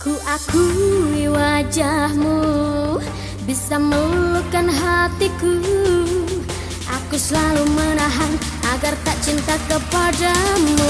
Ku akui wajahmu bisa meluluhkan hatiku. Aku selalu menahan agar tak cinta kepadamu.